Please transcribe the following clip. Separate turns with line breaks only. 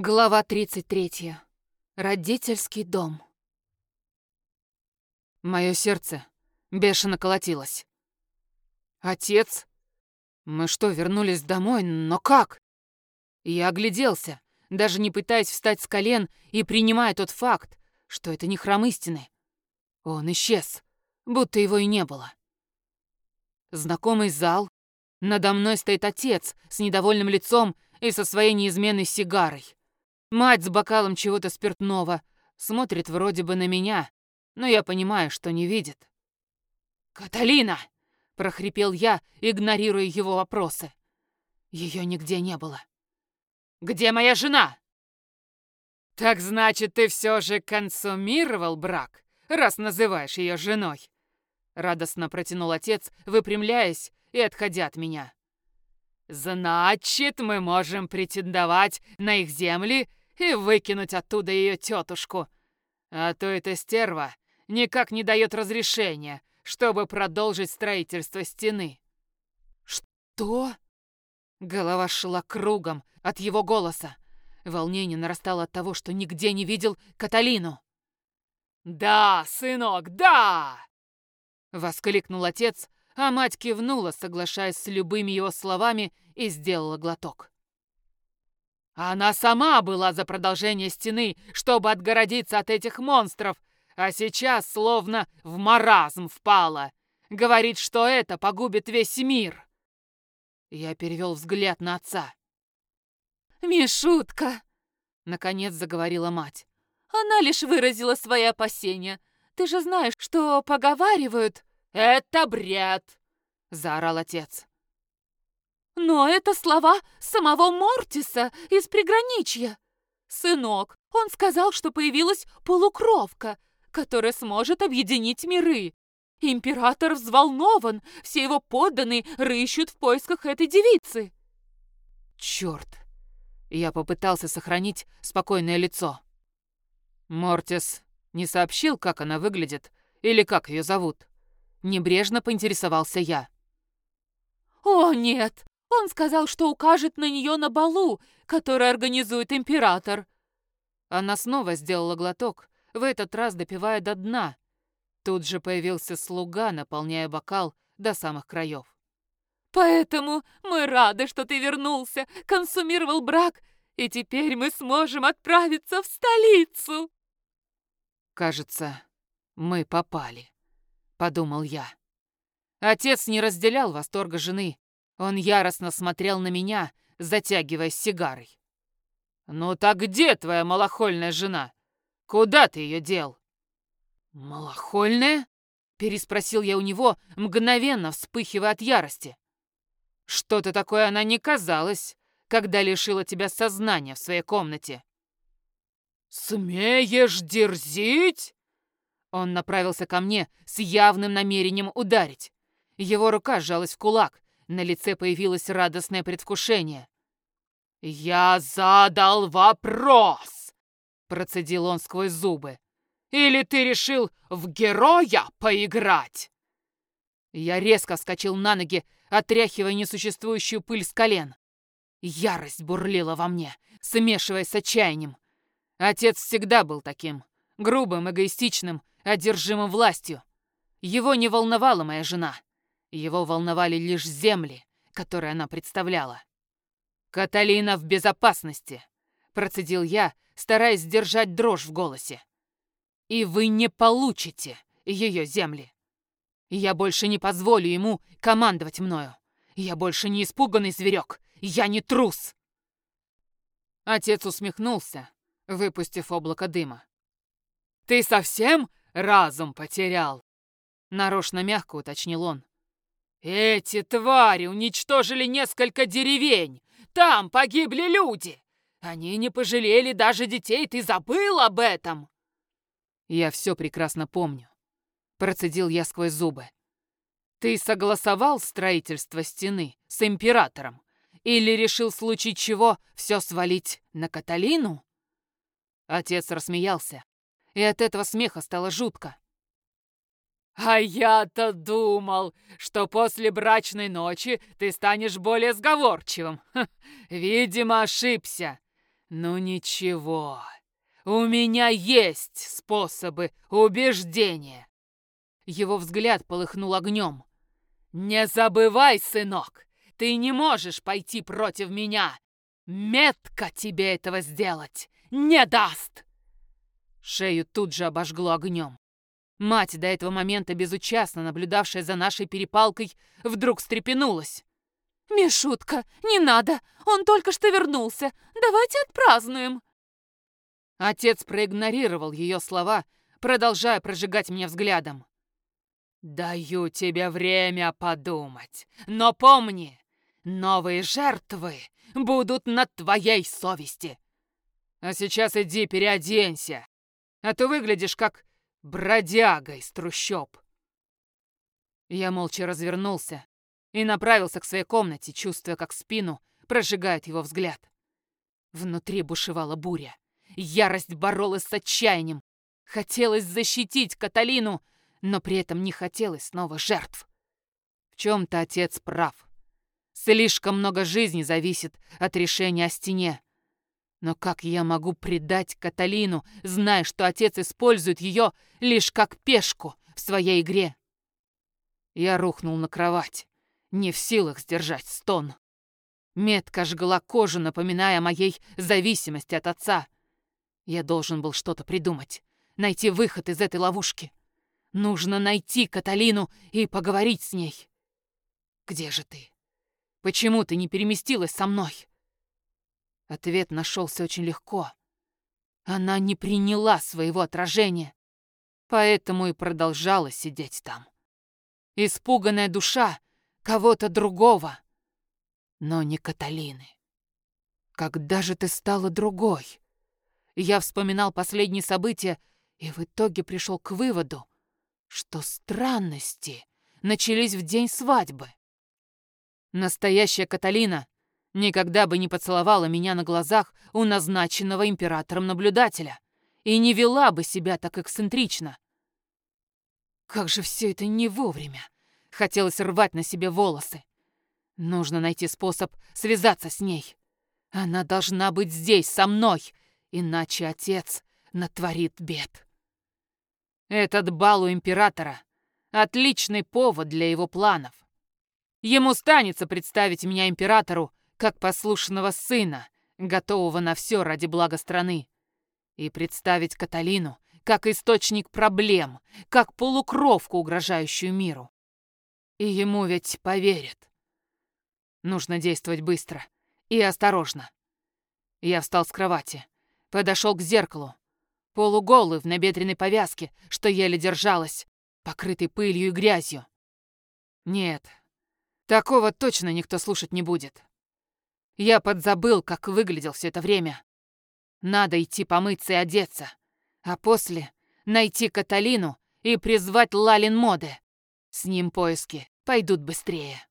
Глава 33. Родительский дом. Мое сердце бешено колотилось. Отец? Мы что, вернулись домой? Но как? Я огляделся, даже не пытаясь встать с колен и принимая тот факт, что это не храм истины. Он исчез, будто его и не было. Знакомый зал. Надо мной стоит отец с недовольным лицом и со своей неизменной сигарой. Мать с бокалом чего-то спиртного. Смотрит вроде бы на меня, но я понимаю, что не видит. «Каталина!» — прохрипел я, игнорируя его вопросы. Ее нигде не было. «Где моя жена?» «Так значит, ты все же консумировал брак, раз называешь ее женой?» Радостно протянул отец, выпрямляясь и отходя от меня. «Значит, мы можем претендовать на их земли и выкинуть оттуда ее тетушку. А то эта стерва никак не дает разрешения, чтобы продолжить строительство стены. Что? Голова шла кругом от его голоса. Волнение нарастало от того, что нигде не видел Каталину. «Да, сынок, да!» Воскликнул отец, а мать кивнула, соглашаясь с любыми его словами, и сделала глоток. Она сама была за продолжение стены, чтобы отгородиться от этих монстров, а сейчас словно в маразм впала. Говорит, что это погубит весь мир. Я перевел взгляд на отца.
«Мишутка!»
— наконец заговорила мать.
«Она лишь выразила свои опасения. Ты же знаешь, что поговаривают...»
«Это бред!» — заорал отец.
Но это слова самого Мортиса из приграничья. Сынок, он сказал, что появилась полукровка, которая сможет объединить миры. Император взволнован, все его подданные рыщут в поисках этой девицы.
Черт! Я попытался сохранить спокойное лицо. Мортис не сообщил, как она выглядит или как ее зовут. Небрежно поинтересовался я.
«О, нет! Он сказал, что укажет на нее на балу, который организует император.
Она снова сделала глоток, в этот раз допивая до дна. Тут же появился слуга, наполняя бокал до самых краев.
«Поэтому мы рады, что ты вернулся, консумировал брак, и теперь мы сможем отправиться в столицу!»
«Кажется, мы попали», — подумал я. Отец не разделял восторга жены, он яростно смотрел на меня, затягиваясь сигарой. «Ну так где твоя малохольная жена? Куда ты ее дел?» «Малохольная?» — переспросил я у него, мгновенно вспыхивая от ярости. «Что-то такое она не казалась, когда лишила тебя сознания в своей комнате». «Смеешь дерзить?» Он направился ко мне с явным намерением ударить. Его рука сжалась в кулак, на лице появилось радостное предвкушение. «Я задал вопрос!» Процедил он сквозь зубы. «Или ты решил в героя поиграть?» Я резко вскочил на ноги, отряхивая несуществующую пыль с колен. Ярость бурлила во мне, смешиваясь с отчаянием. Отец всегда был таким, грубым, эгоистичным, одержимым властью. Его не волновала моя жена. Его волновали лишь земли, которые она представляла. «Каталина в безопасности!» — процедил я, стараясь сдержать дрожь в голосе. «И вы не получите ее земли. Я больше не позволю ему командовать мною. Я больше не испуганный зверек. Я не трус!» Отец усмехнулся, выпустив облако дыма. «Ты совсем разум потерял?» Нарочно мягко уточнил он. «Эти твари уничтожили несколько деревень! Там погибли люди! Они не пожалели даже детей, ты забыл об этом!» «Я все прекрасно помню», — процедил я сквозь зубы. «Ты согласовал строительство стены с императором? Или решил в случае чего все свалить на Каталину?» Отец рассмеялся, и от этого смеха стало жутко. «А я-то думал, что после брачной ночи ты станешь более сговорчивым. Ха, видимо, ошибся. Ну ничего, у меня есть способы убеждения. Его взгляд полыхнул огнем. Не забывай, сынок, ты не можешь пойти против меня. Метка тебе этого сделать не даст. Шею тут же обожгло огнем. Мать, до этого момента безучастно наблюдавшая за нашей перепалкой, вдруг встрепенулась.
«Мишутка, не надо! Он только что вернулся! Давайте отпразднуем!»
Отец проигнорировал ее слова, продолжая прожигать меня взглядом. «Даю тебе время подумать, но помни, новые жертвы будут на твоей совести. А сейчас иди переоденься, а то выглядишь как бродяга из трущоб». Я молча развернулся и направился к своей комнате, чувствуя, как спину прожигает его взгляд. Внутри бушевала буря. Ярость боролась с отчаянием. Хотелось защитить Каталину, но при этом не хотелось снова жертв. В чем-то отец прав. Слишком много жизни зависит от решения о стене. Но как я могу предать Каталину, зная, что отец использует ее лишь как пешку в своей игре? Я рухнул на кровать не в силах сдержать стон. Метка жгла кожу, напоминая о моей зависимости от отца. Я должен был что-то придумать, найти выход из этой ловушки. Нужно найти Каталину и поговорить с ней. Где же ты? Почему ты не переместилась со мной? Ответ нашелся очень легко. Она не приняла своего отражения, поэтому и продолжала сидеть там. Испуганная душа кого-то другого, но не Каталины. Когда же ты стала другой? Я вспоминал последние события и в итоге пришел к выводу, что странности начались в день свадьбы. Настоящая Каталина никогда бы не поцеловала меня на глазах у назначенного императором наблюдателя и не вела бы себя так эксцентрично. Как же все это не вовремя. Хотелось рвать на себе волосы. Нужно найти способ связаться с ней. Она должна быть здесь, со мной, иначе отец натворит бед. Этот бал у императора — отличный повод для его планов. Ему станется представить меня императору как послушного сына, готового на все ради блага страны, и представить Каталину как источник проблем, как полукровку, угрожающую миру. И ему ведь поверят. Нужно действовать быстро и осторожно. Я встал с кровати, подошел к зеркалу, полуголый в набедренной повязке, что еле держалась, покрытой пылью и грязью. Нет, такого точно никто слушать не будет. Я подзабыл, как выглядел все это время. Надо идти помыться и одеться, а после найти Каталину и призвать Лалин Моды. С ним поиски пойдут быстрее.